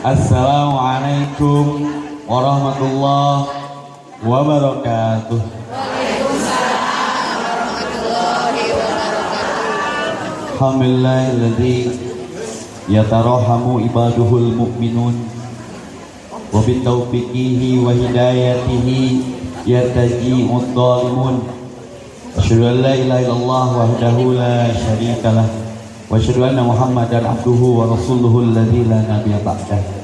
Assalamualaikum warahmatullahi wabarakatuh. Alhamdulillahilladzi yatarahamu ibaduhul mu'minun wa bitaufiqihi wa hidayatihi yataji'ud dhalimun asyhadu an la ilaha illallah wahdahu la syarika lah wa asyhadu anna muhammadan abduhu wa rasuluhu alladzi la nabiyya ba'dah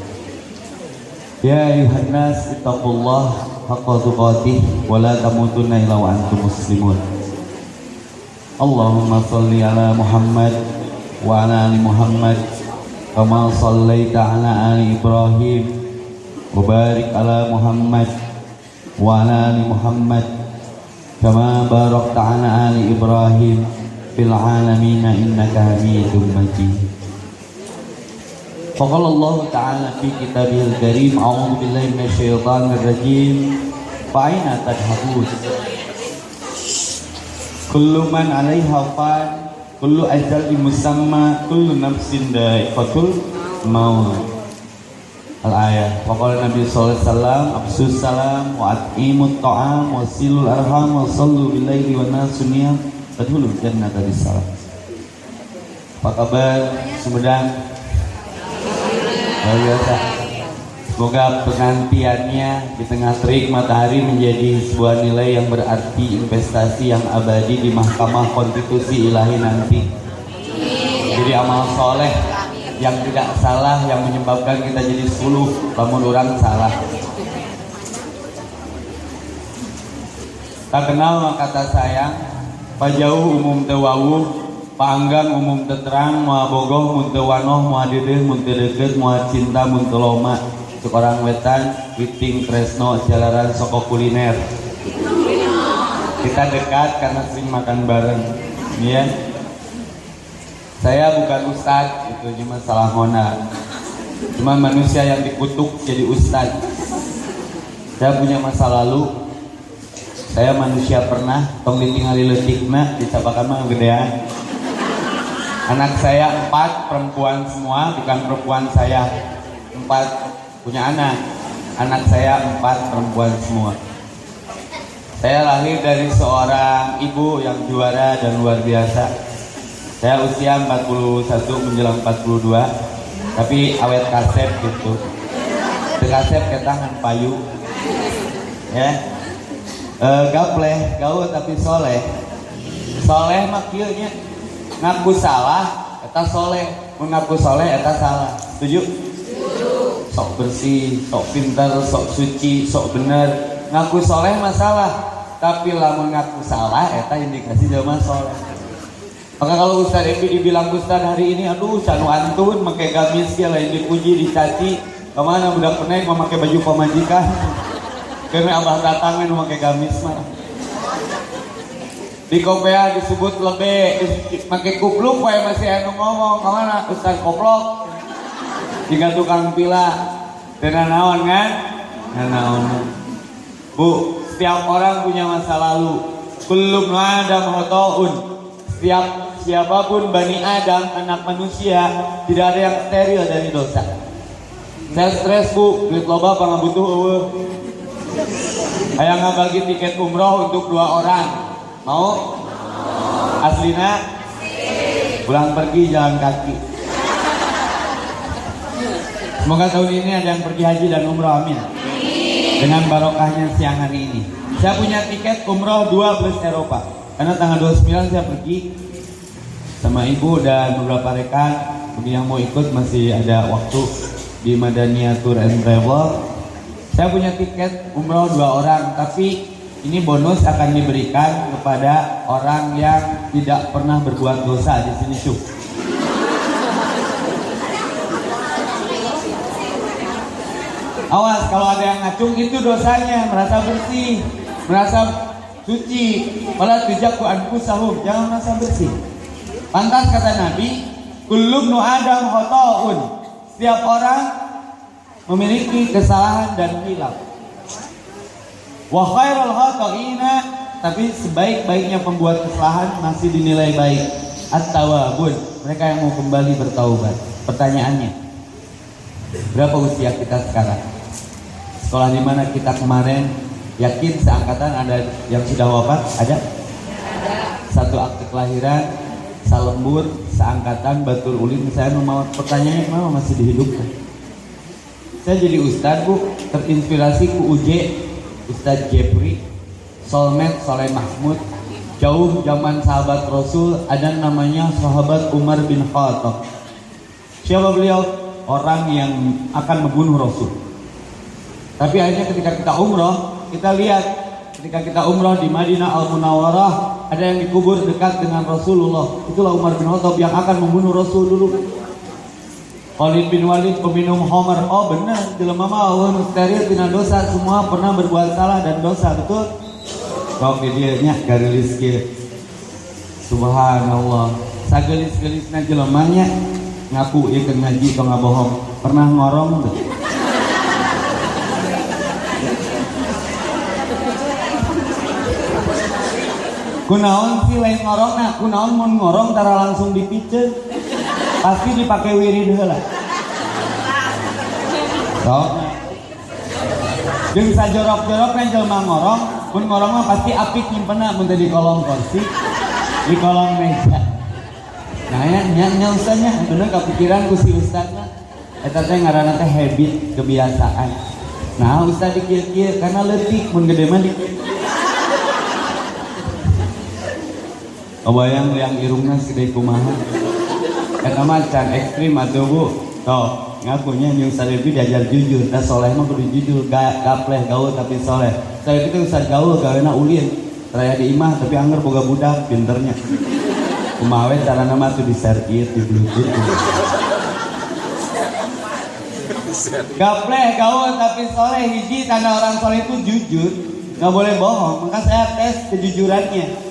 ya ayuhan nas ittaqullah haqqa tuqatih wa la tamutunna illa wa antum muslimun Allahumma salli ala Muhammad wa ala ali Muhammad kama sallaita ala ali Ibrahim wa barik ala Muhammad wa ala ali Muhammad kama barakta ala ali Ibrahim fil فقال الله تعالى في كتابه الكريم أعوذ بالله من الشيطان الرجيم فأين تذهبون kullu man 'alaiha fan kullu ajal musamma kullu nafsin dha'iqatul maut al ayat Faqala Nabi sallallahu alaihi wasallam absus salam wa at'imut ta'am wa silul arham wa sallu bil laili wa nasu niyam tadkhulul jannata bisalam Apa kabar Sumedang Luar biasa Semoga penantiannya di tengah terik matahari menjadi sebuah nilai yang berarti investasi yang abadi di Mahkamah Konstitusi Ilahi nanti. Jadi amal soleh yang tidak salah yang menyebabkan kita jadi suluh bangun orang salah. Tak kenal maka kata sayang, pajauh umum tewawuh, panggang umum teterang, mua bogoh, mun tewanoh, mua dedeh, mun deket, mua cinta, mun teloma, seorang wetan Witing Tresno jalaran Soko Kuliner. Kita dekat karena sering makan bareng. Ya saya bukan ustad itu cuma salah mona cuma manusia yang dikutuk jadi ustad. Saya punya masa lalu. Saya manusia pernah tong ditinggali letikna dicapakan mah gedean anak saya empat perempuan semua bukan perempuan saya empat punya anak. Anak saya empat perempuan semua. Saya lahir dari seorang ibu yang juara dan luar biasa. Saya usia 41 menjelang 42 tapi awet kasep gitu. Kasep ke tangan payu. Ya. E, gapleh gaul tapi soleh. Soleh makilnya ngaku salah eta soleh. Mengaku soleh eta salah. Setuju? Sok bersih, sok pintar, sok suci, sok bener. Ngaku soleh masalah tapi lah mengaku salah eta indikasi zaman soleh. Maka kalau Ustaz Ebi dibilang Ustaz hari ini aduh canu antun pakai gamis ya lain dipuji dicaci. Ke mana budak penaik memakai baju pemajikan. Karena abah datangan memakai gamis mah di kopea disebut lebih pakai kupluk wae masih anu ngomong. Ke mana? Ustaz koplok. Jika tukang pila. Dengan naon kan? Naon. Bu setiap orang punya masa lalu. Belum ada hotoun setiap siapa pun bani Adam anak manusia tidak ada yang steril dari dosa. Saya stres bu. Duit loba apa butuh Ayah bagi tiket umroh untuk dua orang mau aslina pulang pergi jalan kaki Semoga tahun ini ada yang pergi haji dan umroh amin. Dengan barokahnya siang hari ini. Saya punya tiket umroh 2 plus Eropa. Karena tanggal 29 saya pergi sama ibu dan beberapa rekan. Bagi yang mau ikut masih ada waktu di Madania Tour and Travel. Saya punya tiket umroh dua orang, tapi ini bonus akan diberikan kepada orang yang tidak pernah berbuat dosa di sini cuk. Awas kalau ada yang ngacung itu dosanya merasa bersih, merasa suci. Malah tujaku anku sahum, jangan merasa bersih. Pantas kata Nabi, kulub nu adam hotoun. Setiap orang memiliki kesalahan dan hilaf. Wa khairul khotoina tapi sebaik-baiknya pembuat kesalahan masih dinilai baik. At-tawabun, mereka yang mau kembali bertaubat. Pertanyaannya, Berapa usia kita sekarang? Sekolah di mana kita kemarin? Yakin seangkatan ada yang sudah wafat? Ada? Satu akte kelahiran, salembur, seangkatan, batur ulin. Saya mau pertanyaannya kenapa masih dihidupkan? Saya jadi ustadz bu, terinspirasi ku UJ, Ustadz Jeffrey, Solmed Soleh Mahmud, jauh zaman sahabat Rasul ada namanya sahabat Umar bin Khattab. Siapa beliau? Orang yang akan membunuh Rasul. Tapi akhirnya ketika kita umroh, kita lihat ketika kita umroh di Madinah Al Munawwarah ada yang dikubur dekat dengan Rasulullah. Itulah Umar bin Khattab yang akan membunuh Rasul dulu. Khalid bin Walid peminum Homer. Oh benar, jelema mah Allah steril tina dosa, semua pernah berbuat salah dan dosa, betul? Kau dia nya garilis. Subhanallah. Sagelis-gelisna jelema nya ngaku ieu ngaji atau ngabohong. Pernah ngorong tuh. Kunaon sih lain ngorong nah, kunaon mau ngorong tara langsung dipice. Pasti dipakai wirid heula. Sok. Jeung sajorok-jorok yang jelema ngorong, pun ngorong mah pasti apik nyimpenna mun di kolong kursi, di kolong meja. Nah ya, nya nya ustaznya, bener kepikiran ku si ustaznya. Eta teh ngaranna teh habit, kebiasaan. Nah, ustaz dikir-kir karena letik mun gede mah dikir Kebayang yang irungnya segede kumaha. Kata macan ekstrim atau bu. Tuh, ngakunya nyung salebi diajar jujur. Nah soleh mah kudu jujur. Gak gapleh gaul tapi soleh. Saya itu usah gaul gawena ulin. Raya di imah tapi anger boga budak pinternya. Kumawe cara nama tuh di serkit di bluetooth. Gapleh gaul tapi soleh hiji tanda orang soleh itu jujur. Gak boleh bohong. Maka saya tes kejujurannya.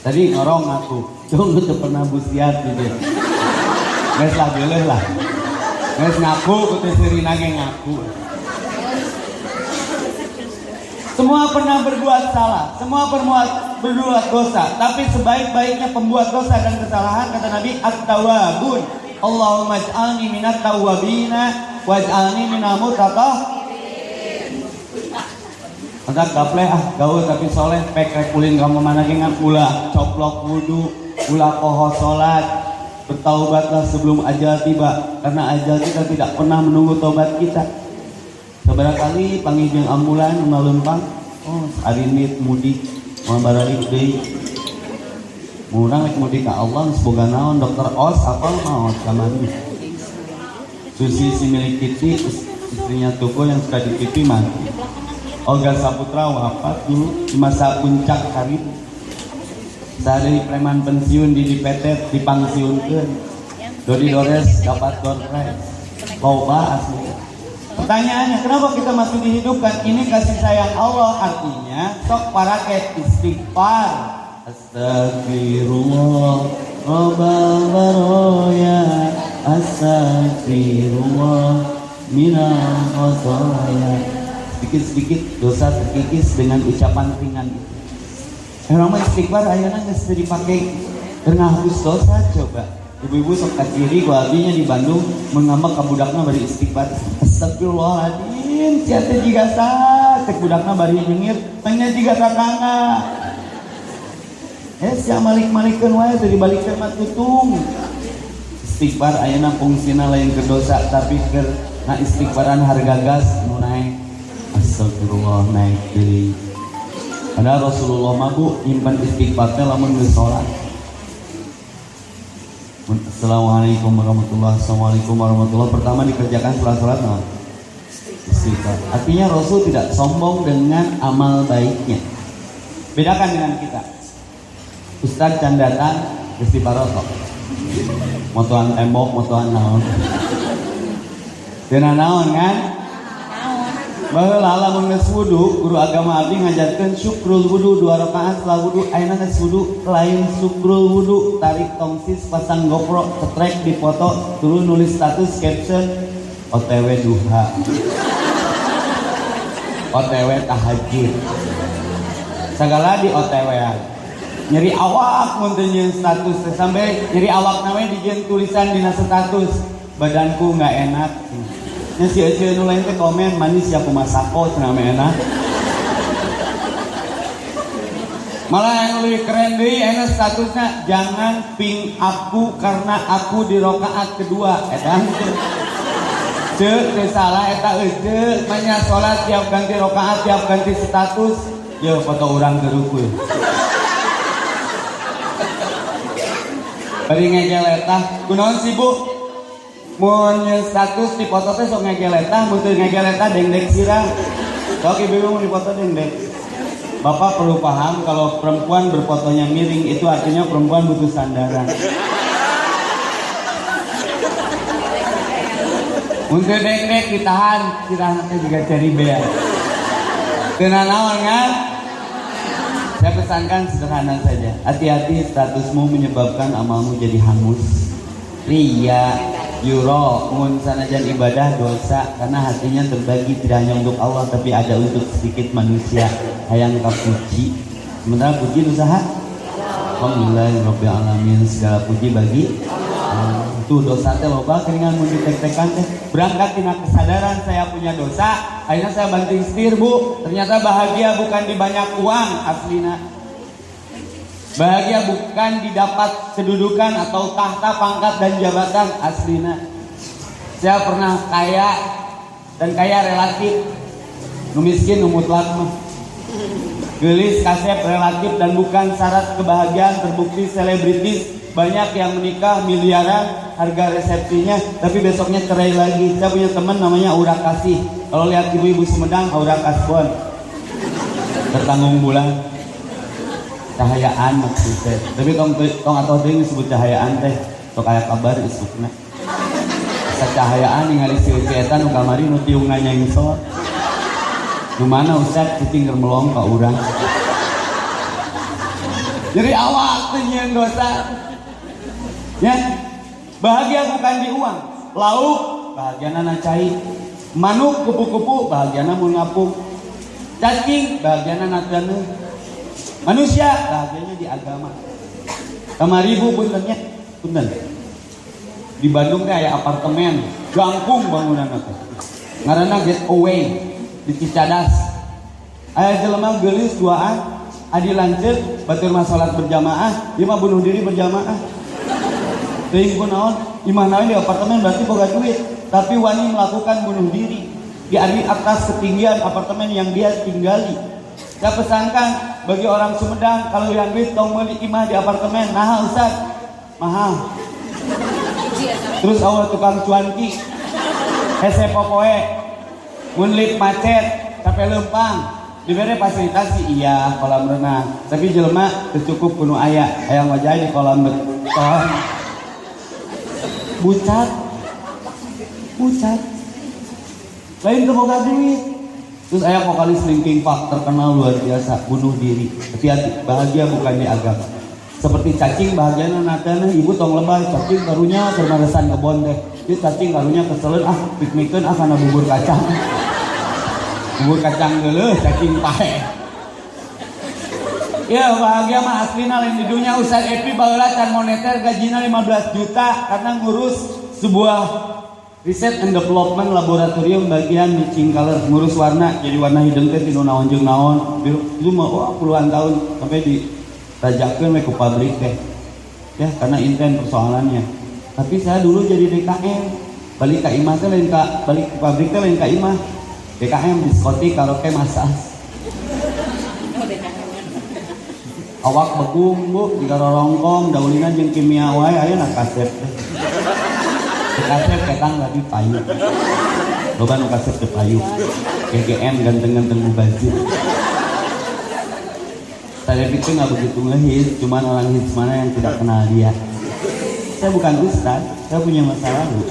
Tadi ngorong aku, tunggu tuh pernah busiat gitu. Guys lah boleh lah. Guys ngaku, kutu seri nage ngaku. Semua pernah berbuat salah, semua berbuat berbuat dosa. Tapi sebaik-baiknya pembuat dosa dan kesalahan kata Nabi at-tawabun. Allahumma ij'alni minat tawabina waj'alni minal mutatah maka gapleh ah gaul tapi soleh pek kulin kamu mana dengan pula coplok wudhu pula poho sholat. Bertaubatlah sebelum ajal tiba. Karena ajal kita tidak pernah menunggu tobat kita. Seberapa kali panggil ambulan ngalempang oh hari ini mudik. Mau baralik deh Murang lek mudik ke Allah semoga naon dokter os apa sama ini? Susi si milik Kiti istrinya Tuko yang suka di TV mati. Olga Saputra wafat dulu di masa puncak karir dari preman pensiun di dipetet dipangsiunkeun. Dodi Dores dapat prize loba asli. Pertanyaannya kenapa kita masih dihidupkan? Ini kasih sayang Allah artinya sok para istighfar. Astagfirullah Robbal baroya astagfirullah minal khotoya sedikit-sedikit dosa terkikis dengan ucapan ringan itu. Emang mah istighfar ayeuna geus dipakai ngahapus dosa coba. Ibu-ibu sok kaciri ku abinya di Bandung mengamak ka budakna bari istighfar. Astagfirullahaladzim, cia teh jiga sa, cek budakna bari nyengir, tanya jiga tatangga. Eh, sia malik-malikeun wae teu dibalikeun tutung. Istighfar ayeuna fungsina lain ke dosa tapi ke na istighfaran harga gas nu naik Astagfirullah naik Padahal Rasulullah mabuk nyimpan istighfarnya lamun geus salat. Assalamualaikum warahmatullahi Assalamualaikum warahmatullahi Pertama dikerjakan salat-salat no? Istighfar. Artinya Rasul tidak sombong dengan amal baiknya. Bedakan dengan kita. Ustadz can datang istighfar Motoan tembok, motoan naon? Dina naon kan Baheula lamun geus wudu, guru agama abdi ngajarkeun syukrul wudu dua rakaat setelah wudu. Ayeuna geus wudu lain syukrul wudu. Tarik tongsis pasang GoPro ketrek di foto turun nulis status caption OTW duha. OTW tahajud segala di OTW nyeri awak mun status. Sampai nyeri awak namanya dijieun tulisan dina status. Badanku nggak enak nya si Ece nu lain teh komen manis ya kumasako cenah enak malah yang lebih keren deh enak statusnya jangan ping aku karena aku di rokaat kedua edan cek salah eta ece banyak sholat tiap ganti rokaat tiap ganti status yo foto orang gerukul Bari ngegel eta, kunaon sih bu? Mun status di foto teh sok ngegel eta, mun teu ngegel eta dengdek sirang. Sok ibu mau di foto dengdek. Bapak perlu paham kalau perempuan berfotonya miring itu artinya perempuan butuh sandaran. Untuk dek-dek ditahan, nanti juga cari bea. Kena naon kan? Saya pesankan sederhana saja. Hati-hati statusmu menyebabkan amalmu jadi hangus. Ria, yuro, mun sanajan ibadah dosa karena hatinya terbagi tidak hanya untuk Allah tapi ada untuk sedikit manusia. Hayang kapuji. Sementara puji usaha. Alhamdulillah alamin segala puji bagi Tuh dosa teh loba keringan mun ditek-tekan teh. Berangkat tina kesadaran saya punya dosa, akhirnya saya banting setir bu ternyata bahagia bukan di banyak uang aslina bahagia bukan didapat kedudukan atau tahta pangkat dan jabatan. Aslina saya pernah kaya dan kaya relatif. Nu miskin mah. Gelis kasep relatif dan bukan syarat kebahagiaan. Terbukti selebritis banyak yang menikah miliaran harga resepsinya. Tapi besoknya cerai lagi. Saya punya teman namanya Aura Kasih. Kalau lihat ibu-ibu Sumedang Aura Kasbon. Tertanggung bulan cahayaan maksudnya tapi tong tong atau ding disebut cahayaan teh sok kayak kabar isukna cahayaan ningali si eta nu kamari nu tiung nganyang so nu mana ustad kucing melong ka urang jadi awak teh dosa Ya, bahagia bukan di uang. Lauk bahagia nana cai. Manuk kupu-kupu bahagia mun ngapung. Cacing bahagia nana danu. Manusia bahagianya di agama. Kamaribu puntennya, punten. Di Bandung aya apartemen, gangkung bangunan teh. Ngaranna get away di Cicadas. Aya jelema geulis duaan, adi lanceuk batur masalah berjamaah, dia mah bunuh diri berjamaah. Teuing naon imah naon di apartemen berarti boga duit, tapi wani melakukan bunuh diri di atas ketinggian apartemen yang dia tinggali. Saya pesankan bagi orang Sumedang kalau yang duit tong meuli imah di apartemen, nah Ustaz, mahal. Terus awal tukang cuanki, hese popoe, munlip macet, sampai lempang, diberi fasilitasi iya kolam renang. Tapi jelma cukup penuh ayah ayam wajah di kolam beton bucat. Bucat. Lain kemoga duit terus ayah vokalis Linkin Park terkenal luar biasa bunuh diri. Hati-hati bahagia bukan di agama. Seperti cacing bahagia natana ibu tong lebay cacing karunya kermaresan kebon deh. Itu cacing karunya keselen ah piknikan ah karena bubur kacang. Bubur kacang dulu cacing pahe. Ya bahagia mah aslina lain di dunia. Ustaz Epi can moneter gajinya 15 juta karena ngurus sebuah riset and development laboratorium bagian mixing color. Ngurus warna jadi warna hidung teh tinu naon. Jeung naon itu wah, puluhan tahun sampai di rajakeun ke pabrik teh. Ya karena intent persoalannya. Tapi saya dulu jadi DKM balik ke imah teh lain balik ke pabrik teh lain ke imah DKM diskotik karaoke massage awak begung bu jika rorongkong daulina jeung kimia wae aya na kasep teh kasep ketang lagi payu. Loba nu kasep teh payu GGM ganteng-ganteng baju saya pikir nggak begitu ngehit cuman orang hits mana yang tidak kenal dia. Saya bukan ustad saya punya masa lalu.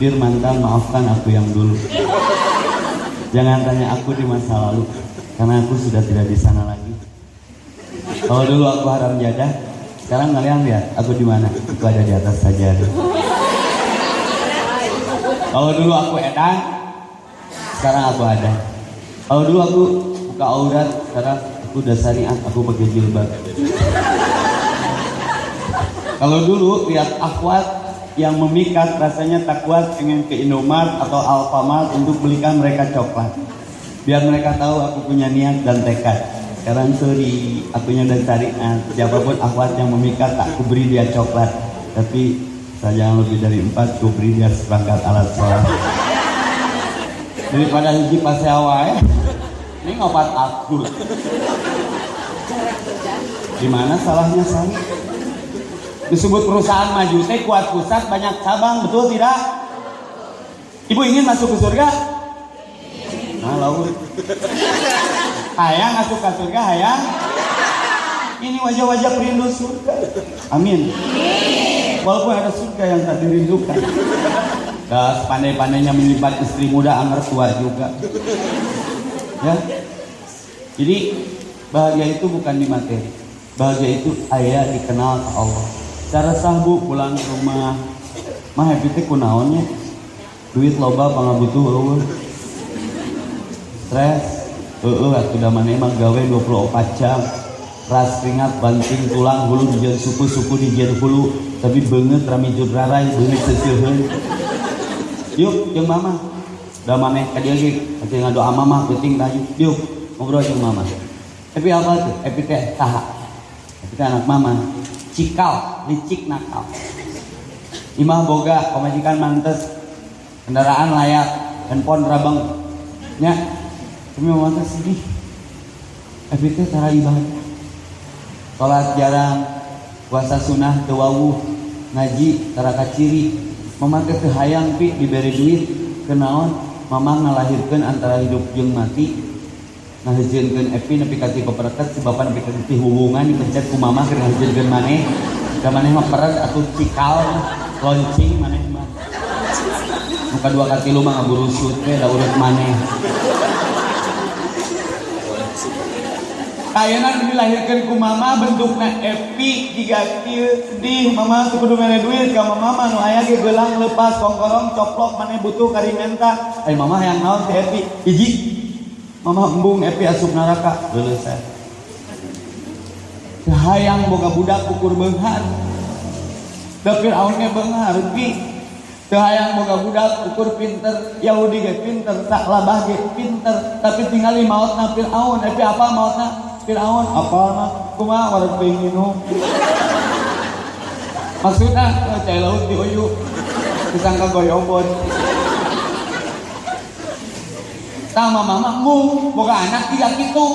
Bir mantan maafkan aku yang dulu. Jangan tanya aku di masa lalu karena aku sudah tidak di sana lagi. Kalau dulu aku haram jadah, sekarang kalian lihat aku di mana? Aku ada di atas saja. Kalau dulu aku edan, sekarang aku ada. Kalau dulu aku buka aurat, sekarang aku udah aku pakai jilbab. Kalau dulu lihat akhwat, yang memikat rasanya tak kuat pengen ke Indomaret atau Alfamart untuk belikan mereka coklat. Biar mereka tahu aku punya niat dan tekad. Sekarang sorry, akunya dan syariat. Siapa pun akhwat yang memikat tak kuberi dia coklat. Tapi saya lebih dari empat kuberi dia seperangkat alat sholat. Daripada hiji pas wae, ini ngopat aku. Gimana salahnya saya? Disebut perusahaan maju teh kuat pusat banyak cabang, betul tidak? Ibu ingin masuk ke surga? Nah, laut. Hayang masuk ke surga, hayang. Ini wajah-wajah perindu surga. Amin. Walaupun ada surga yang tak dirindukan. Dan pandai-pandainya melibat istri muda anggar tua juga. Ya. Jadi bahagia itu bukan di materi. Bahagia itu ayah dikenal ke Allah cara sahbu pulang ke rumah mah happy teh kunaonnya duit loba pangabutuh eueuh stres eueuh atuh da maneh mah gawe 24 jam ras keringat banting tulang hulu di jalan suku-suku di jalan hulu. Tapi banget rami rarai banget seseuheun. Yuk jeung mama. Da maneh ka dieu ge atuh ngadoa mama penting tah yuk ngobrol jeung mama. Tapi apa tuh? Epi teh saha epi anak mama. Cikal licik nakal. Imah boga pemajikan mantes. Kendaraan layak handphone rabang nya kami mantes sedih. Tapi teh cara ibadah sholat jarang puasa sunnah tewawu ngaji tara ciri. Memakai kehayang pi diberi duit kenaon mama ngalahirkan antara hidup jeung mati. Ngahijinkeun Epi nepi ka ti si bapak nepi ka ti hubungan dipencet ku mama keur ngahijinkeun maneh. Da maneh mah peret atuh cikal loncing maneh mah. Muka dua kaki lu mah ngaburu sut we da urut maneh Kayanan dilahirkan ku mama bentuknya Epi jika sedih. Mama tuh kudu duit ka mama mah nu aya ge gelang lepas kongkorong coplok maneh butuh karimenta ay mama yang naon si Epi hiji Mama embung epi asup neraka. Lulus saya. Hayang boga budak ukur benghar. Tapi aunnya benghar pi. Hayang boga budak ukur pinter, Yahudi ge pinter, tak labah ge pinter, tapi tinggal maut na Fir'aun, tapi apa maut na Fir'aun? Apa mah? Kuma wareg pengen Maksudnya, cai laut di uyu, disangka goyobot sama mamamu boga anak tidak gitu.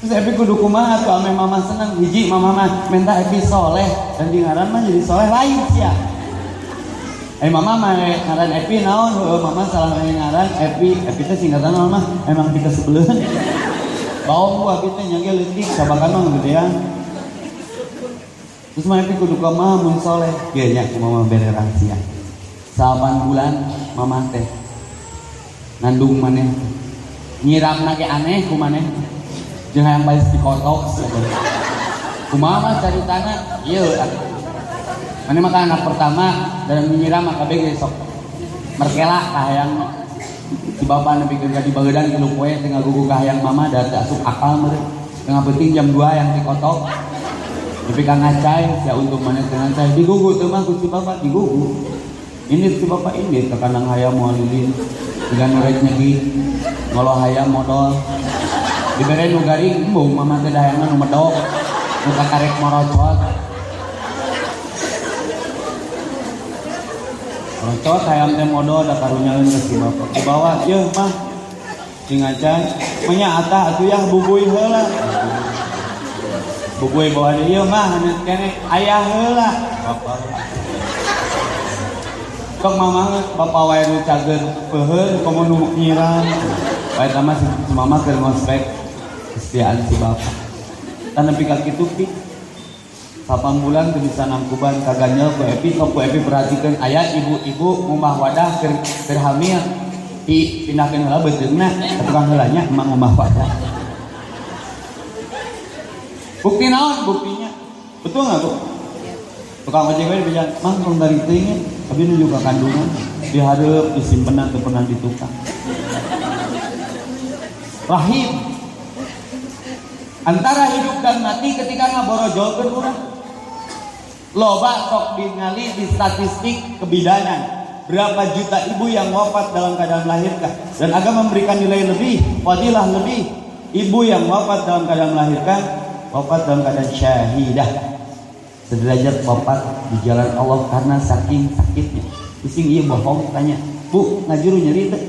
Terus Epi kudu kumaha tuh ame mama seneng. Hiji mama mah minta Epi soleh. Dan di ngaran mah jadi soleh lain sih ya Eh mama mah ngaran Epi naon? Oh, mama salah ngaran. Epi Epi teh singkatan naon mah? Emang kita sebelum bau gua kita nyangge leutik sabakan mah gedean terus mah Epi kudu kumaha mun soleh. Ge nya mama bere rahasia. 8 bulan mama teh nandung maneh. Nyiram nage aneh ku maneh. Jeung hayang bae dikotok mah cari tanah ieu maneh mah anak pertama dan menyiram maka bege sok. Kahayang. si bapak nepi ka di bagedan kilu poe tengah gugu kahayang mama da asup akal meureun tengah penting jam 2 yang dikotok tapi ka ngacai ya untuk mana dengan saya digugu teu mah ku si bapak digugu. Ini si bapak ini tekanang hayam mau lilin. Dengan nuret nyegi ngolo hayam modal dibere nu garing embung mama teh dahayangna nu medok. Nu karek morocot morocot hayam teh modal da si bapak di bawah. Yeuh mah sing acan nya atah atuh ya bubuy heula bubuy bawa dia mah hanet kene ayah heula bapak. Kok mama bapak wae cager peuheun komo nu nyiram. Wae tama si mama keur ngospek kesetiaan si bapak. Tan nepi ka kitu pi. Papan bulan teu bisa nangkuban kaganyel ku Epi. Sok ku Epi perhatikan. Ayah ibu-ibu ngumah wadah keur keur hamil i pindahkeun heula bejeungna tukang heulanya emang ngumah wadah. Bukti naon buktinya? Betul nggak bu? Tukang ojek wae dibilang, "Mang dari teuing tapi ini juga kandungan. Diharap disimpan atau pernah ditukar rahim. Antara hidup dan mati ketika ngaborojol orang loba sok ningali di statistik kebidanan. Berapa juta ibu yang wafat dalam keadaan melahirkan dan agama memberikan nilai lebih fadilah lebih. Ibu yang wafat dalam keadaan melahirkan wafat dalam keadaan syahidah. Sederajat wafat di jalan Allah karena saking sakitnya. Bising iya bohong tanya bu ngajuru nyeri teh?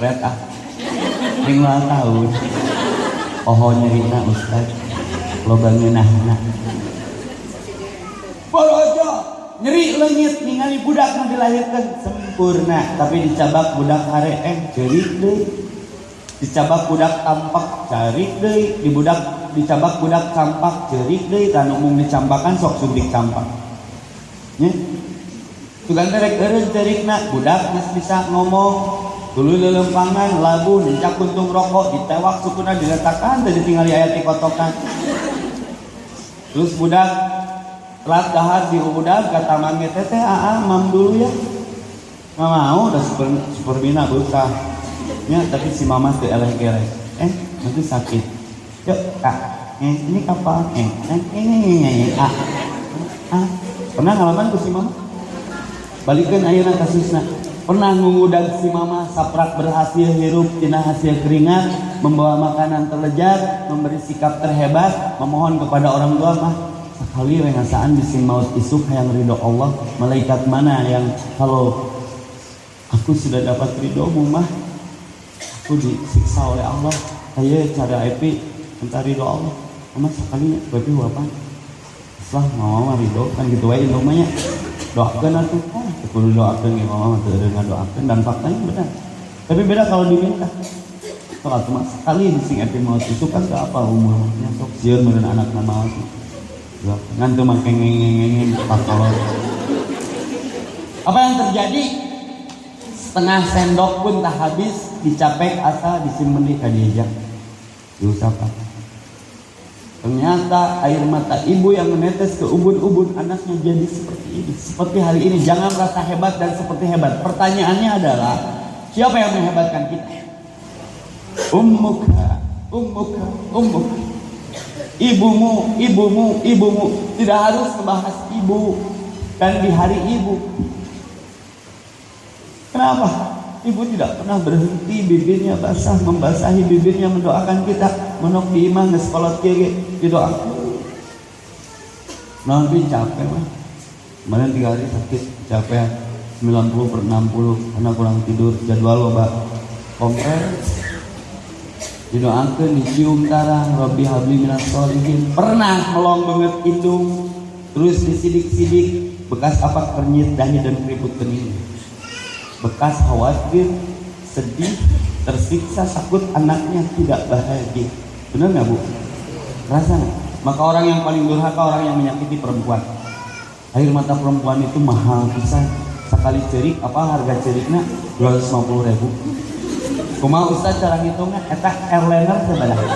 Red ah tinggal tahun. Oh nyerina ustaz. Loba ngeunahna Porojo nyeri lengit ningali budak yang dilahirkan sempurna tapi dicabak budak hare eh cerik deh. Dicabak budak tampak carik deh. Di budak dicabak budak campak cerik deh. Dan umum dicambakan sok suntik campak. Nya Tugan terek eureun cerikna budak geus bisa ngomong. Dulu lelempangan lagu nincak kuntung rokok ditewak sukuna diletakkan tadi tinggal ayat di kotokan. Terus budak telat dahar di budak kata mangge teteh aa mam dulu ya. Nggak mau udah super super bina berusaha ya tapi si mama tuh eleh gereh eh nanti sakit. Yuk kak eh, ini kapal eh eh ini ini ah ah pernah ngalaman tuh si mama? Balikan ayeuna kasusna pernah mengudag si mama saprak berhasil hirup tina hasil keringat membawa makanan terlejat memberi sikap terhebat memohon kepada orang tua mah sekali rengasaan bisin maut isuk yang ridho Allah. Malaikat mana yang kalau aku sudah dapat ridhomu mah? Aku disiksa oleh Allah. Saya cara epi minta ridho Allah. Mama sekali berarti apa? Setelah mama ridho kan gitu wae indomanya doakan atuh oh, kudu doakan ya mama tuh ada doakan. Dan faktanya benar. Tapi beda kalau diminta. Kalau cuma sekali di sing epi maut itu kan gak apa umurnya. Sok sieun anak nama itu ngan tuh makin pakolot apa yang terjadi setengah sendok pun tak habis dicapek asal disimpan di kadieja diusahakan Ternyata air mata ibu yang menetes ke ubun-ubun anaknya jadi seperti ini. Seperti hari ini. Jangan merasa hebat dan seperti hebat. Pertanyaannya adalah, siapa yang menghebatkan kita? Ummuka, ummuka, ummuka. Ibumu, ibumu, ibumu. Tidak harus membahas ibu. Dan di hari ibu. Kenapa? Ibu tidak pernah berhenti bibirnya basah membasahi bibirnya mendoakan kita menok di imah ngeskolot kiri didoakan nanti capek mah kemarin tiga hari sakit capek 90 per 60 karena kurang tidur jadwal loba kompres didoakan dicium darah Robbi habli minas solihin pernah melong banget hidung terus disidik-sidik bekas apa kernyit dahi dan keriput kening bekas khawatir, sedih, tersiksa, takut anaknya tidak bahagia. Benar nggak bu? Rasa? Maka orang yang paling durhaka orang yang menyakiti perempuan. Air mata perempuan itu mahal bisa sekali cerik apa harga ceriknya 250 ribu. Kuma Ustaz cara ngitungnya eta airliner seberapa?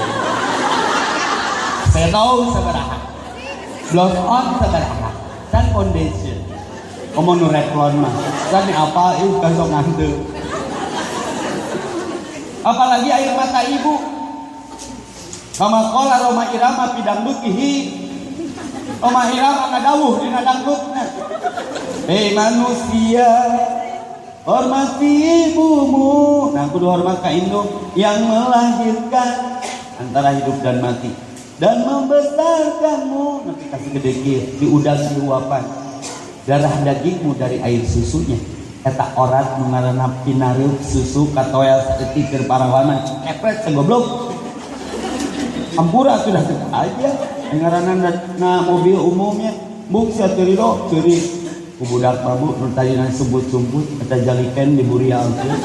Saya seberapa. Blow on seberapa? Dan foundation. Komo nu reklon mah. Kan apa itu kan sok ngante. Apalagi air mata ibu. Kama kola Roma Irama pidang dukihi. Roma Irama ngadawuh di dangdutna. Hei manusia, hormati ibumu. Nah, kudu hormat ka indung yang melahirkan antara hidup dan mati dan membesarkanmu. Nanti kasih gede di udang di uapan darah dagingmu dari air susunya. Eta orat mengarana pinaruh susu katoel seketik parawana. Epret segoblok ampura sudah aja. Mengarana na, mobil umumnya. Buk sia terido ceri budak babu nu tadi sumbut-sumbut eta jaliken di burial teh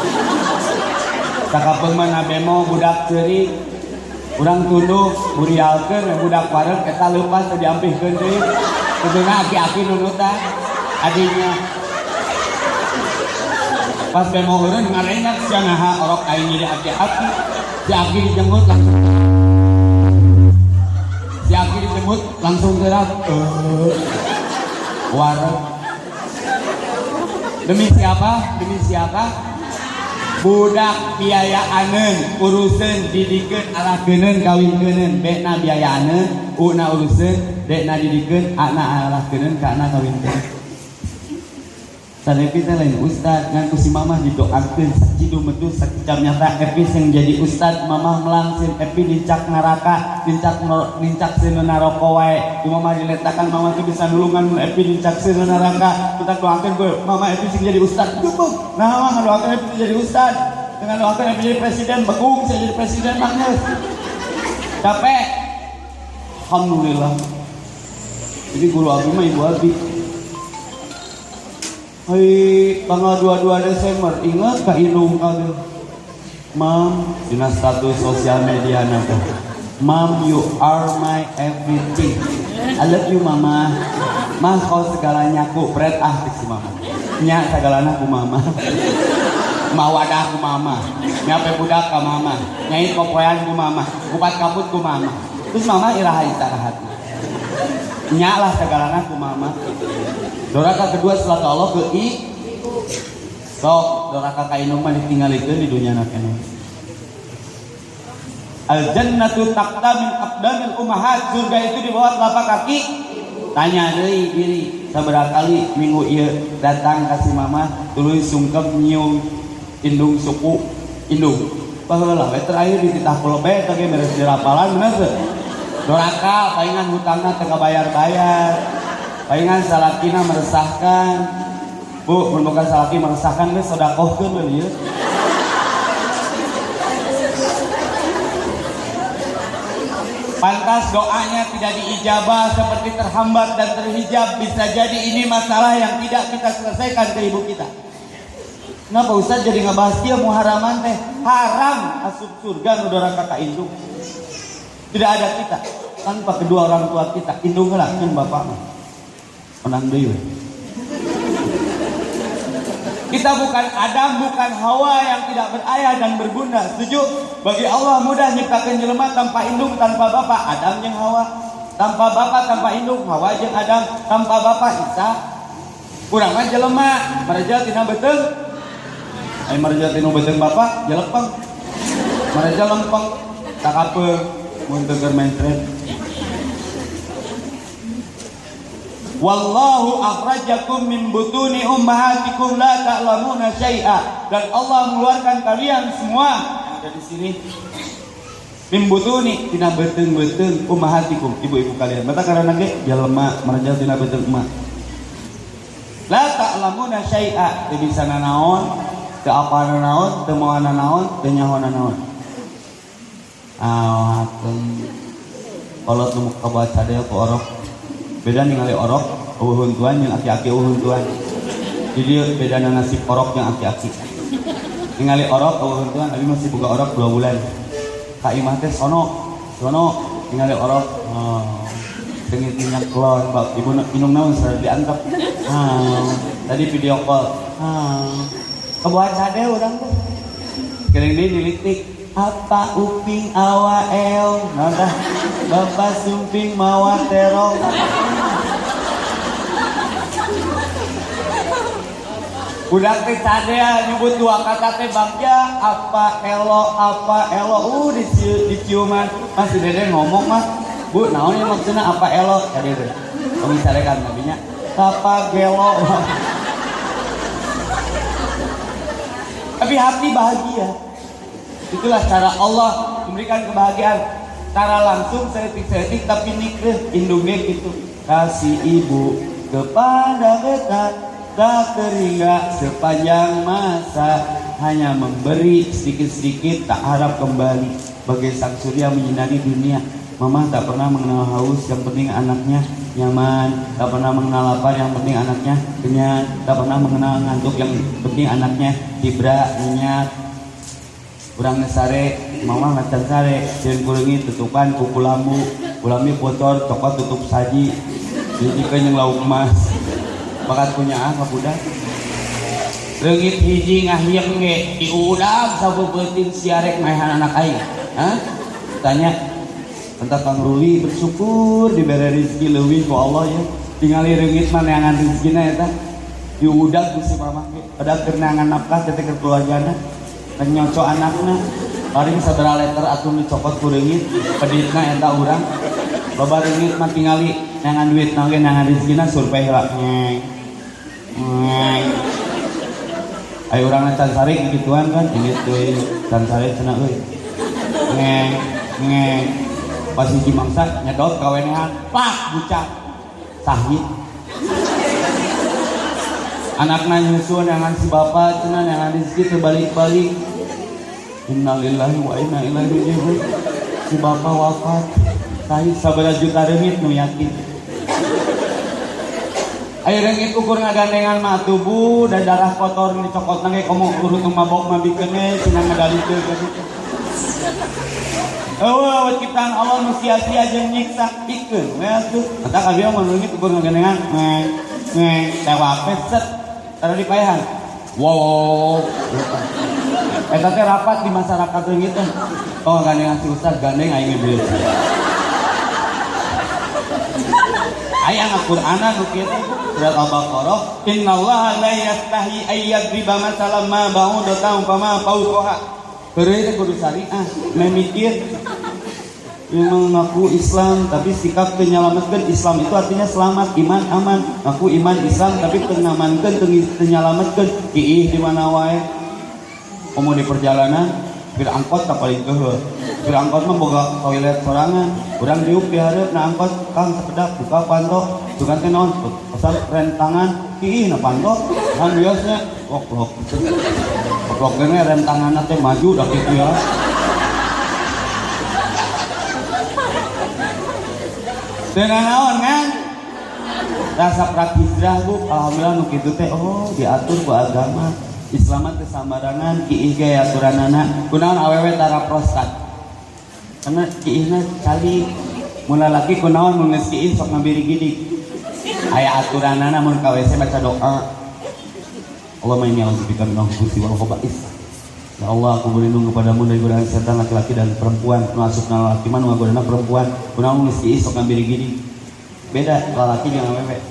sakapeung mana bemo budak ceri urang tunduk burialkeun budak parek eta leupas teh diampihkeun deui kuduna aki-aki nunutan adinya. Pas bemo urun ngarengat sia ngaha orok kain jadi aki-aki. Si aki dijemput langsung si aki dijemput langsung gerak uh, warung demi siapa? Demi siapa? Budak biayaanen urusan didikan arah kenen kawin kenen bekna biayaanen una urusan dekna didikan anak arah kenen karena kawin kenen Kita lain. Ustad ngan si mama didoakan sakidu metu sakicam nyata. Epi yang jadi ustad mama melangsin epi dicak neraka dicak dicak sinu naroko wae. Di diletakkan mama tuh bisa nulungan. Epi dicak sinu neraka. Kita doakan gue mama epi sing jadi ustad gebuk nah mama doakan epi jadi ustad dengan doakan epi jadi presiden begung saya jadi presiden maknya capek. Alhamdulillah. Jadi guru abi mah ibu abi Hai tanggal 22 Desember. Ingat Kak Inung kali Mam dina status sosial media nanti Mam you are my everything. I love you mama. Mah kau segalanya ku Pret ah si mama. Nya segalanya ku mama Mawadah ku mama. Nyape budak ke mama? Nyai kopoyan ku mama. Kupat kabut ku mama. Terus mama iraha istirahat Nya lah segalanya ku mama Doraka kedua setelah ke Allah ke i. Sok doraka ka inung mah ditinggalikeun di dunia nak keneh Al jannatu taqta min aqdamil ummahat. Surga itu di bawah telapak kaki. Tanya deui diri sabaraha kali minggu ieu datang kasih mama tuluy sungkem nyium indung suku indung. Baheula we terakhir di titah pulau bae teh beres dirapalan bener doraka palingan hutangna teu bayar-bayar palingan salakina meresahkan Bu, menemukan salaki meresahkan gue sodakohkan gue ya. Pantas doanya tidak diijabah seperti terhambat dan terhijab bisa jadi ini masalah yang tidak kita selesaikan ke ibu kita. Kenapa Ustaz jadi ngebahas dia muharaman teh haram asup surga nudara kakak indung. Tidak ada kita tanpa kedua orang tua kita indung lah kan bapak mah. Menang. Kita bukan Adam, bukan Hawa yang tidak berayah dan berguna. Setuju? Bagi Allah mudah nyiptakan jelema tanpa indung, tanpa bapak. Adam yang Hawa. Tanpa bapak, tanpa indung. Hawa yang Adam. Tanpa bapak, Isa. Kurang aja jelema. Mereka tina beteng. Ay mereka tina beteng bapak, jelepeng. Mereka lempeng. Tak apa. Untuk main Wallahu akhrajakum min butuni ummahatikum la ta'lamuna syai'a. Dan Allah mengeluarkan kalian semua yang ada di sini min butuni tina beuteung-beuteung ummahatikum, ibu-ibu kalian. Mata karena ge jalema marajal tina beuteung emak. La ta'lamuna syai'a, teu bisa nanaon, teu apa nanaon, teu moal nanaon, teu nyaho nanaon. Ah, kalau tuh kabaca deh ku orok beda ningali orok uhun tuan yang aki-aki uhun tuan jadi beda nasib orok yang aki-aki ningali orok uhun tuan tapi masih buka orok dua bulan kak imah teh sono sono ningali orok oh. Tengit minyak klon, bak ibu minum naon sudah dianggap. Ah, tadi video call. Ah, kebuat sade orang tuh. Kering dia dilitik, apa uping awa el nada. Bapak sumping mawa terong Budak teh sadea nyebut dua kata teh bagja apa elo apa elo. Uh dicium diciuman. Masih dede ngomong mah bu naon ya maksudnya apa elo? Tadi teh kan nabinya apa gelo? Tapi hati bahagia itulah cara Allah memberikan kebahagiaan cara langsung setik-setik tapi nikah indungnya gitu kasih ibu kepada beta tak teringat sepanjang masa hanya memberi sedikit-sedikit tak harap kembali bagai sang surya menyinari dunia Mama tak pernah mengenal haus, yang penting anaknya nyaman. Tak pernah mengenal lapar, yang penting anaknya kenyang. Tak pernah mengenal ngantuk, yang penting anaknya tibra, minyak. Kurang sare, mama macam sare, dan kurangi tutupan kuku lambu, kulami bocor, coklat tutup saji, jadi kenyang lauk emas bakat punya apa budak Legit hiji ngahyem ge diudang sabubetin siarek maehan anak aing. Hah? Tanya entah Kang Ruli bersyukur diberi rezeki leuwih ku Allah ya. Tingali reungit maneangan rezekina eta diudag ku si mamah ge. Pada kerenangan nafkah ketika keluargana. Rek nyoco anakna paling sabaraha letter atuh dicokot ku reungit peditna eta urang. Loba reungit mah tingali nangan duit nage nangan rezekina survei heula ngeng ngeng ayo urang can sari gituan kan ini tuh can sari cenah euy. Ngeng ngeng pas hiji mangsa nyedot kawenehan pak bucak sahih anaknya nyusun yang si bapak cina yang rezeki terbalik-balik. Innalillahi wa inna ilaihi raji'un. Si bapak wafat sahih sabada juta remit nu yakin. Ayo rengit ukur ngagandengan mah tubuh dan darah kotor dicokot nage komo urut mabok mabikeun cina ngadalikeun ka situ. Oh, kita Allah nu sia-sia jeung nyiksa pikeun we atuh. Eta kabeh mah rengit ukur ngagandengan ngeng ngeng tewape set Tara dipayahan. Wow. Eta teh rapat di masyarakat reungit teh. Oh gandengan si ustaz gandeng aing beli. Aya Al-Qur'ana nu kieu surat Al-Baqarah, "Innallaha la yastahi ay yadriba masalan ma ba'udatan umpama fawqaha." Teh kudu syariah, memikir yang mengaku Islam tapi sikap penyelamatkan Islam itu artinya selamat iman aman. Aku iman Islam tapi pengamankan penyelamatkan kiih di mana wae? Mau di perjalanan bir angkot tak paling kehel bir angkot mah boga toilet sorangan urang diuk di hareup na angkot kang sekedap buka panto bukan teh naon? Pesan rentangan kiih na panto kan biasanya goblok goblok gini rem tangan teh maju dah kitu ya dengan naon kan? Rasa praktisrah bu. Alhamdulillah nu kitu teh oh diatur ku agama. Islam teh sambarangan kiih ge aturanana. Kunaon awewe tara prostat. Karena kiihna kali mula laki kunaon mun geus kiih sok ngabiri gidik aya aturanana mun ka WC baca doa. Allahumma inni a'udzubika min al-khubuthi wal khaba'ith Ya Allah, aku berlindung kepadamu dari godaan setan laki-laki dan perempuan. Nu asupna laki mah nu godana perempuan. Kunaon geus kieu sok ngambiri gini. Beda lalaki jeung awewe.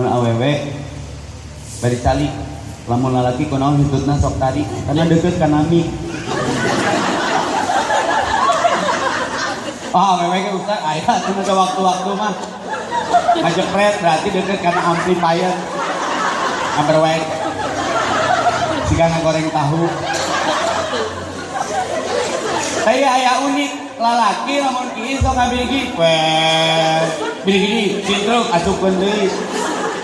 Mun awewe bari cali. Lamun lalaki kunaon hitutna sok tari karena deket ka nami. Ah, awewe ge ustaz aya teu waktu-waktu mah. Ngajepret berarti deket karena amplifier. Amper wae. Siga goreng tahu. Saya aya unik. Lalaki lamun kieu sok ngabigi weh bili gini cintruk asupkeun deui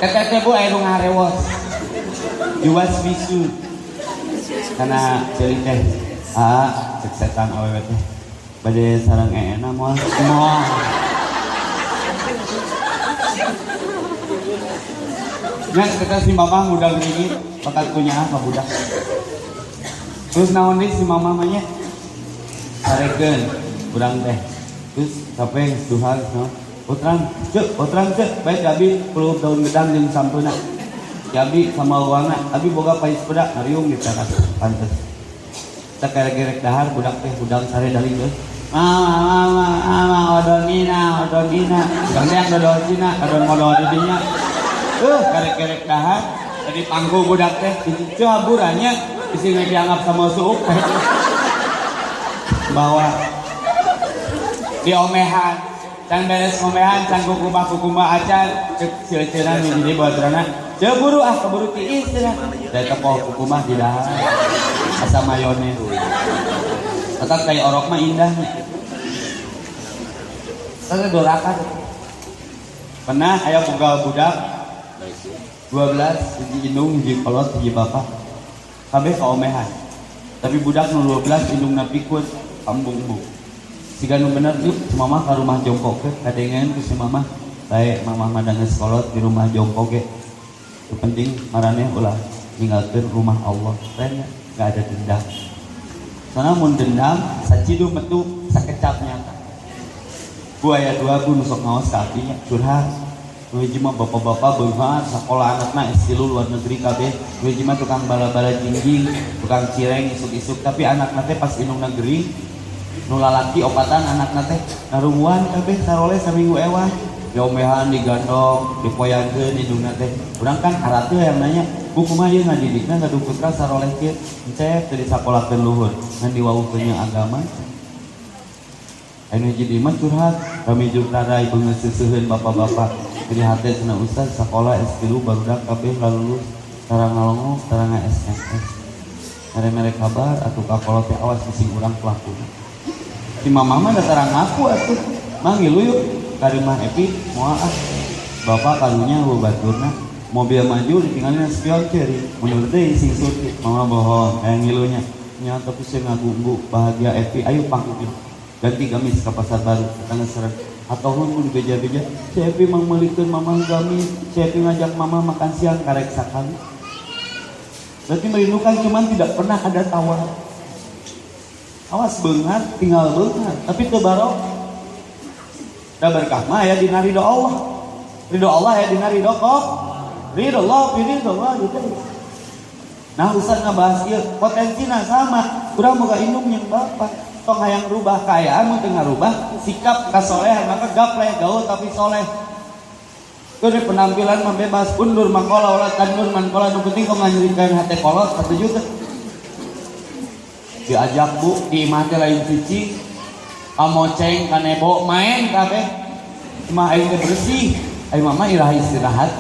teteh teh bu aya nu ngarewos juwas bisu. Karena ceuing teh ah cek setan awewe teh bade sareng eena moal moal Nya kita si mama mudah gini, bakat punya apa budak. Terus naon deui si mama mah nya? sarekeun urang teh. Terus sampai duha no? Utrang, cek, utrang cek, baik abi puluh daun gedang jeung sampuna. Abi sama uangna, abi boga pais pedak ngariung gitu kan, pantes. Tak gerek dahar budak teh budang sare daling deui. Mama, mama, mama, odonina, odonina, kadon modal di dinya. Uh, gerek-gerek dahar, tadi pangku budak teh, itu di sini dianggap sama suuk bawa diomehan can beres omehan can kukumah kukumah acan cek silceran jadi buat rana. Cek buru ah keburu tiis dari tepoh kukumah di dahar asa mayones. Tetap kayak orok mah indah tapi dorakan pernah ayah boga budak. 12 hiji indung hiji kolot hiji bapak kabeh kaomehan. Tapi budak nu 12 indungna pikun kambung bu. Jika nu bener yuk mama ke rumah jongkok ke kadengan ke si mama baik mama madangnya sekolot di rumah jongkok ke itu penting marane ulah tinggalkan rumah Allah. Kayaknya nggak ada dendam. Karena mun dendam sacidu metu sakecap nyata gua ya dua gua nusok ngawas kakinya curhat Wiji mah bapak-bapak beunghar sekolah anakna estilu luar negeri kabeh. Wiji mah tukang bala-bala jingjing, tukang cireng isuk-isuk. Tapi anak teh pas indung negeri nu lalaki opatan anak teh narumuan kabeh sarole saminggu ewan diomehan digandong dipoyangkeun indungna teh. Urang kan arateu yang nanya buku mah ieu ngadidikna ngadu putra saroleh kieu? Cek teu disakolahkeun luhur. Ngan diwaukeun agama. Anu jadi mah curhat kami juga rai beungeus susuheun bapak-bapak jadi hati sana ustaz sekolah S3 baru kabeh lulus sarang ngalongo sarang SMS mere mere kabar atau kakolot awas bising urang pelaku. Si mama mah datang ngaku atuh. Manggil yuk karimah epi moal ah. Bapak kalunya baturna mobil maju ditinggalin spion ceri mundur deh sing surti mama bohong eh ngilunya nyata tapi saya ngagu bahagia epi. Ayo pangkutin. Ganti gamis ke pasar baru tetangga seret atau pun beja-beja Cepi mang melikun mama gamis Cepi ngajak mama makan siang karek sakali berarti merindukan cuman tidak pernah ada tawar. Awas bengat tinggal bengat. Tapi tebarok dah berkah mah ya dinari do Allah. Ridho Allah ya dinari do kok. Ridho Allah ridho Allah gitu. Nah Ustaz ngebahas ya potensinya sama. Kurang moga indung yang bapak tong hayang rubah kayaan mau tengah rubah sikap kasolehan maka gaple gaul tapi soleh. Kau penampilan membebas undur mangkola wala tandur mangkola nu penting kau hati kolot satu juta. Diajak bu di imah lain suci amoceng kanebo main kabeh cuma aing bersih aing mama irah istirahat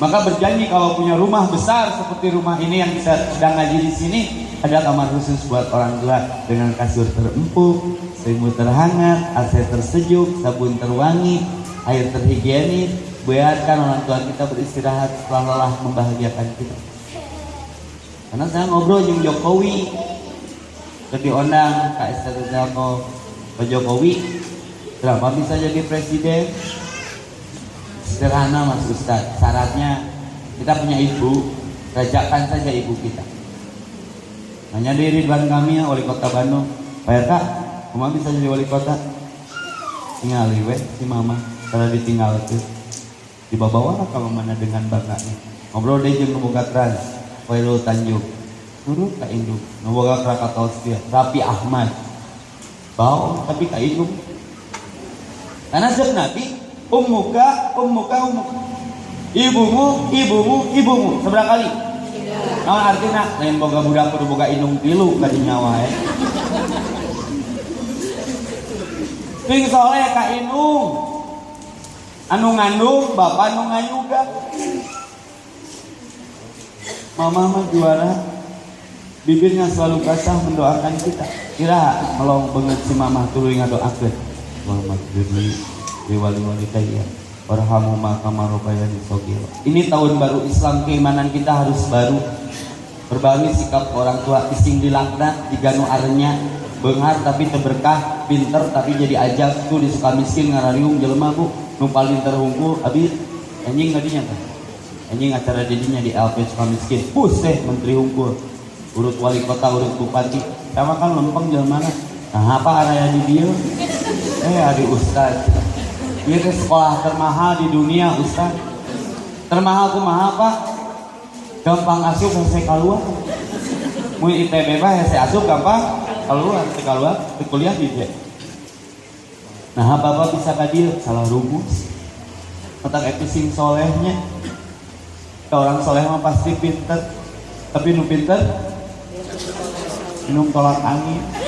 maka berjanji kalau punya rumah besar seperti rumah ini yang kita sedang ngaji di sini ada kamar khusus buat orang tua dengan kasur terempuk, selimut terhangat, AC tersejuk, sabun terwangi, air terhigienis. Biarkan orang tua kita beristirahat setelah lelah membahagiakan kita. Karena saya ngobrol dengan Jokowi, undang Kak Esther Pak Jokowi, kenapa bisa jadi presiden? Sederhana Mas Ustadz, syaratnya kita punya ibu, rajakan saja ibu kita. Hanya di Ridwan kami ya wali kota Bandung. Pak RK Mama bisa jadi wali kota? Tinggal we si mama. Karena ditinggal itu dibawa kalau mana dengan bangganya ngobrol deh jeung boga trans. Wairul Tanjung. Nurut ka induk boga Krakatau setia Rapi Ahmad. Bau tapi ka induk karena nabi ummuka ummuka ummuka ibumu ibumu ibumu seberapa kali Nah, artinya lain boga budak kudu boga indung tilu ka nyawa ya. Ping soleh ka indung. Anu ngandung bapak anu ngayuga. Mama mah juara. Bibirnya selalu kasah mendoakan kita. Kira kalau banget si mama tuluy ngadoakeun. Muhammad Firli wali-wali kaya warhamu makamarobaya sogiro ini tahun baru Islam keimanan kita harus baru. Berbagi sikap orang tua ising dilakna diganu arenya. Benghar tapi terberkah pinter tapi jadi ajak tuh disuka miskin ngarariung jelema bu. Nu paling terhungkul abi anjing ngadinya kan anjing acara jadinya di LP suka miskin. Bus teh menteri hungkul urut wali kota urut bupati. Sama kan lempeng jelema nah. Apa area di dia? Eh ada ustad ini sekolah termahal di dunia ustad termahal kumaha pak. Gampang asup saya keluar. Mau ITB mah saya asup gampang. Keluar saya keluar kuliah di nah bapak bisa kadir salah rumus. Tentang itu sing solehnya. Ke orang soleh mah pasti pinter. Tapi nu pinter? Minum tolak angin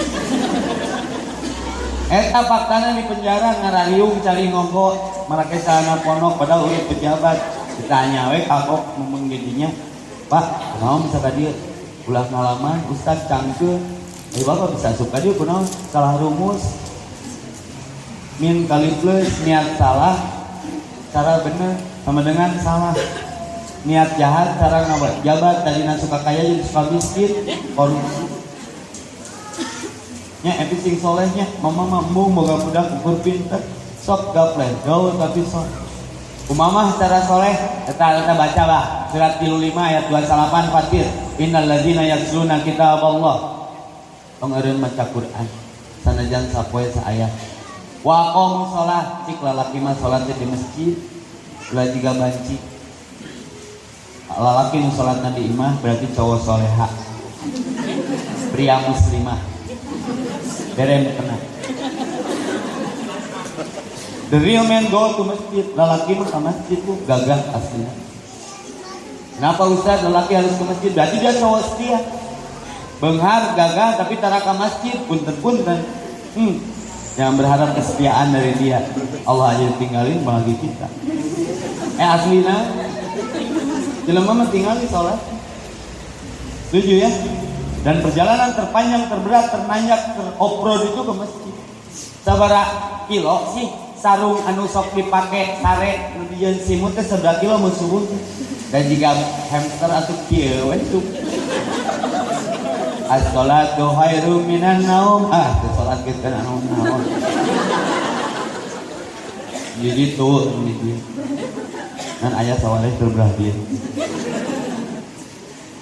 Eta faktanya di penjara ngarariung cari ngongko mereka sana ponok padahal udah pejabat. Ditanya we kakok ngomong jadinya Pak, kenapa bisa tadi ulah ngalaman Ustaz cangke Eh bapak bisa suka dia kenapa salah rumus. Min kali plus niat salah Cara bener sama dengan salah. Niat jahat cara ngabat jabat tadi suka kaya jadi suka miskin korupsi nya epi sing solehnya mama mambu moga budak ukur pinter. Sok gaple gaul tapi sok. Umamah secara soleh kita kita baca lah. Surat 5 ayat 28 Fatir. Innal ladzina yaksluna kitab Allah Pengerin maca Quran. Sanajan sapoe saayat Wa aqamu sholat cik lalaki mah sholat di masjid. Ulah juga banci. Lalaki nu sholat di imah berarti cowok soleha. Pria muslimah berem kena The real man go to masjid. Lalaki mah ke masjid tuh gagah aslinya. Kenapa Ustaz lelaki harus ke masjid? Berarti dia cowok setia. Benghar, gagah, tapi taraka masjid, punten-punten. Hmm. Jangan berharap kesetiaan dari dia. Allah aja tinggalin bagi kita. Eh aslina, jelema mah tinggalin sholat. Setuju ya? Dan perjalanan terpanjang, terberat, ternanjak, teroprod itu ke masjid. Sabara kilo sih sarung anu sok dipake sare dijieun simut teh seberapa kilo mun subuh dan jika hamster atau kieu we itu as-salatu minan naum. Ah geus kana naum naon? Jadi tuh ini dan ayat sawaleh terberah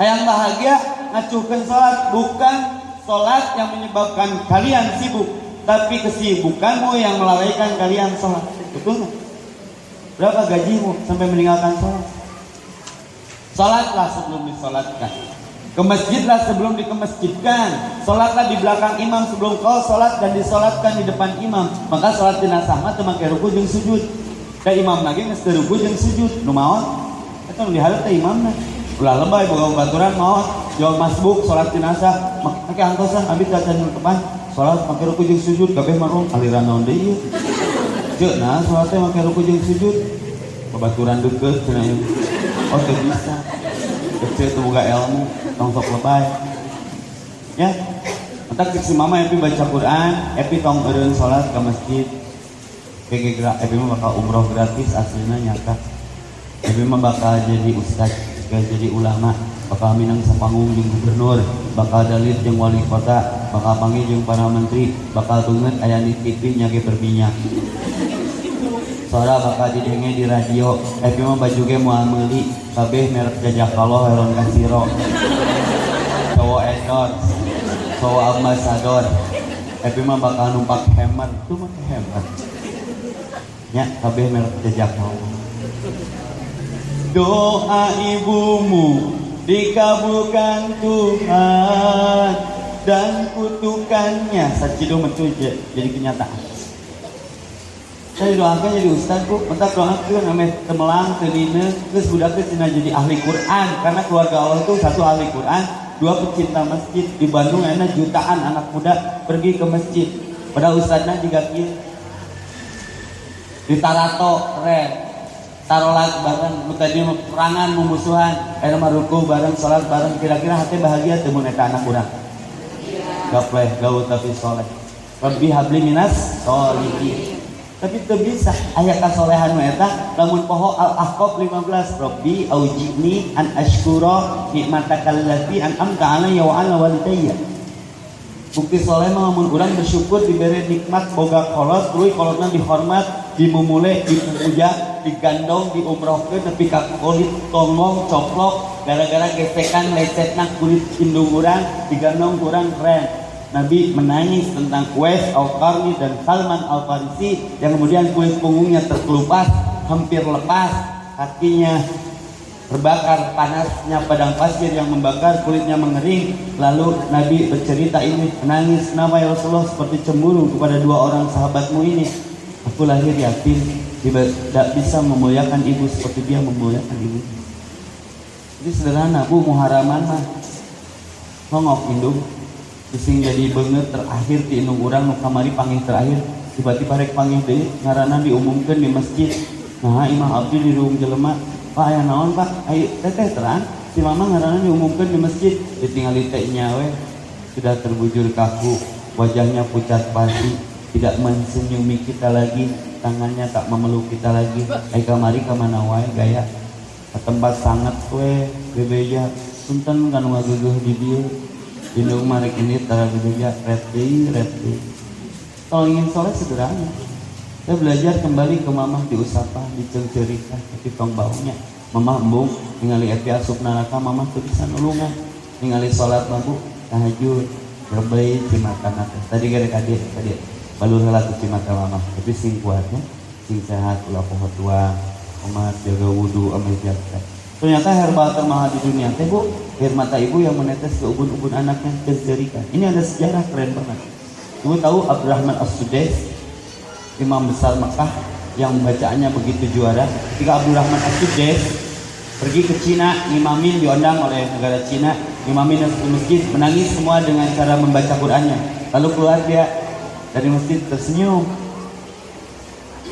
Yang bahagia ngacuhkan sholat bukan sholat yang menyebabkan kalian sibuk tapi kesibukanmu yang melalaikan kalian sholat. Betul nggak? Berapa gajimu sampai meninggalkan sholat? Sholatlah sebelum disolatkan. Ke masjidlah sebelum dikemasjidkan. Sholatlah di belakang imam sebelum kau sholat dan disolatkan di depan imam. Maka sholat jenazah mah temakai ruku jeng sujud. Dan imam lagi jeng sujud. Itu dihalat teh imam nah ulah lebay boga baturan mau jauh masbuk sholat jenazah make angkosan abis datang depan sholat pakai ruku jeung sujud kabeh marung aliran naon deui nah sholat teh make ruku jeung sujud. Babaturan deukeut cenah ieu. Oh teu bisa. Kecil teu boga ilmu tong sok lebay. Ya Entak si mama Epi baca Quran, Epi tong eureun sholat ke masjid. Gerak, Epi mah bakal umroh gratis aslinya nyata. Epi mah bakal jadi ustaz, jadi ulama bakal minang sapanggung jeung gubernur bakal dalit jeung wali kota bakal panggil jeung para menteri bakal banget aya di TV nyage berminyak. Suara bakal didenge di radio eh mah baju ge moal meuli kabeh merek jajak kalau heron kasiro cowok endorse cowok ambassador eh mah bakal numpak hemat tuh mah hemat. Nya kabeh merek jajak kalau doa ibumu dikabulkan Tuhan dan kutukannya. Sacido metu jadi kenyataan. Saya doakan jadi ustaz bu. Mentak doakan ame temelang tenine terus budak cina jadi ahli Quran. Karena keluarga Allah itu satu ahli Quran dua pecinta masjid di Bandung enak jutaan anak muda pergi ke masjid. Pada ustaznya juga di Tarato red tarolat bareng tadi perangan memusuhan ayo maruku bareng sholat bareng kira-kira hati bahagia temu eta anak kurang. Gapleh gaul tapi soleh. Lebih habli minas solihi tapi itu bisa ayat kasolehan eta lamun poho al ahqaf 15 Rabbi aujibni an ashkura nikmatakal lati an amta alayya wa ala walidayya. Bukti soleh mah lamun urang bersyukur diberi nikmat boga kolot tuluy kolotna dihormat dimumule dipuja digandong diumrohkan tapi kak kulit tongong coplok gara-gara gesekan lecetna kulit indung kurang digandong kurang keren. Nabi menangis tentang Wes Al-Qarni dan Salman Al-Farisi yang kemudian kulit punggungnya terkelupas hampir lepas kakinya terbakar panasnya padang pasir yang membakar kulitnya mengering. Lalu Nabi bercerita ini menangis nama ya Rasulullah seperti cemburu kepada dua orang sahabatmu ini aku lahir yatim tidak bisa memuliakan ibu seperti dia memuliakan ibu. Jadi sederhana, bu muharaman mah. Ngongok indung. Bising jadi banget terakhir di indung orang kamari panggil terakhir. Tiba-tiba rek panggil deh ngarana diumumkan di masjid. Nah imam abdi di rumah jelema pak ayah naon pak? Ayo teteh terang. Si mama ngarana diumumkan di masjid. Ditinggal teh nyawe sudah terbujur kaku wajahnya pucat pasti tidak mensenyumi kita lagi tangannya tak memeluk kita lagi. Ay kamari ke mana wae gaya. Ke tempat sangat kue gebeja. Punten kan ngageueuh di dieu indung marek ini tara day red day kalau ingin soleh sederhana. Saya belajar kembali ke mamah di usapa di tapi tong baunya. Mamah embung ningali eti asup neraka mamah tuh bisa nulungan ningali sholat mabu tahajud berbaik di mata tadi gara kadir tadi balur heula cuci mata tapi sing kuatnya sing sehat ulah poho tua umat jaga wudhu ame jaga ternyata herbal termahal di dunia. Teh bu air mata ibu yang menetes ke ubun-ubun anaknya kezerikan ini ada sejarah keren banget. Ibu tahu Abdurrahman As-Sudais imam besar Mekah yang bacaannya begitu juara? Ketika Abdurrahman As-Sudais pergi ke Cina ngimamin diundang oleh negara Cina. Ngimamin di masjid menangis semua dengan cara membaca Qurannya. Lalu keluar dia dari masjid tersenyum.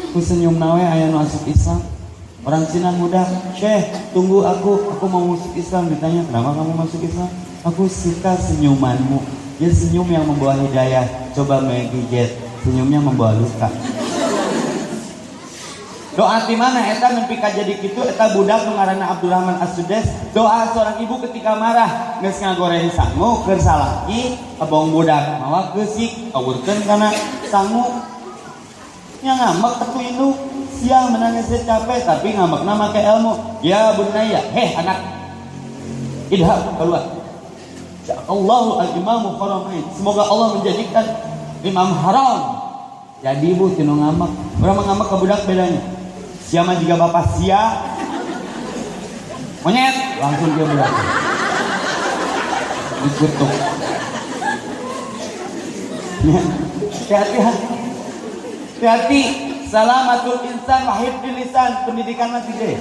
Aku senyum nawe ayah masuk Islam. Orang Cina muda Syekh tunggu aku. Aku mau masuk Islam. Ditanya kenapa kamu masuk Islam? Aku suka senyumanmu. Dia senyum yang membawa hidayah. Coba Maggie Jet senyumnya membawa luka doa di mana eta mimpi jadi gitu eta budak mengarana Abdurrahman As-Sudes. Doa seorang ibu ketika marah geus ngagoreng sangu keur salaki abong budak. Mawa geusik awurkeun kana sangu. Nya ngambek atuh induk siang menangis capek tapi ngambek nama ke ilmu. Ya bunaya heh anak. Idhab keluar. Allahu al-imamu haramain. Semoga Allah menjadikan imam haram. Jadi ibu tinu ngambek. Orang ngambek ke budak bedanya Siapa juga bapak sia. Monyet langsung dia berat dikutuk hati-hati. Hati-hati. Salamatul insan wahid lisan. Pendidikan masih deh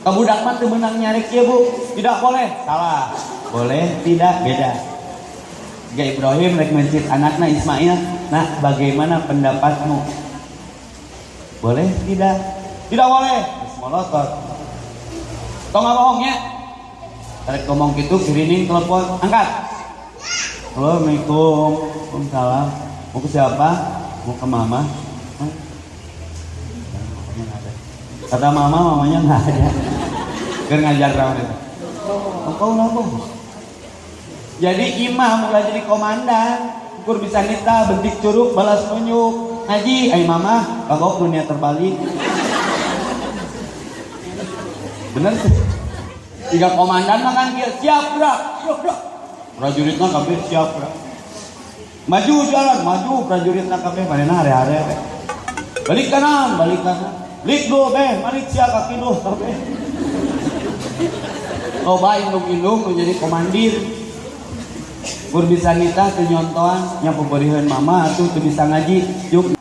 kebudak mah menang nyari ya bu. Tidak boleh. Salah. Boleh tidak. Beda. Jika Ibrahim rek mencit anaknya Ismail. Nah bagaimana pendapatmu boleh? Tidak. Tidak boleh. Molotot. Tong nggak bohongnya? Tarik ngomong gitu, kirining telepon, angkat. Assalamualaikum. Waalaikumsalam. Mau ke siapa? Mau ke mama. Kata mama, mamanya nggak ada. Ker ngajar rawan itu. Engkau nabo. Jadi imam mulai jadi komandan. Ukur bisa nita, bentik curug, balas penyuk ngaji ay mama. Kagok dunia terbalik. Bener sih. Tiga komandan makan dia. Siap siap gerak prajuritnya kabeh siap gerak maju jalan maju prajuritnya kabeh. Mana hari-hari balik kanan balik kanan. Lik do beh mari siap kaki do kabeh. Loba indung-indung menjadi komandir. Gur bisa nita nyontoan yang mama atau bisa ngaji. Yuk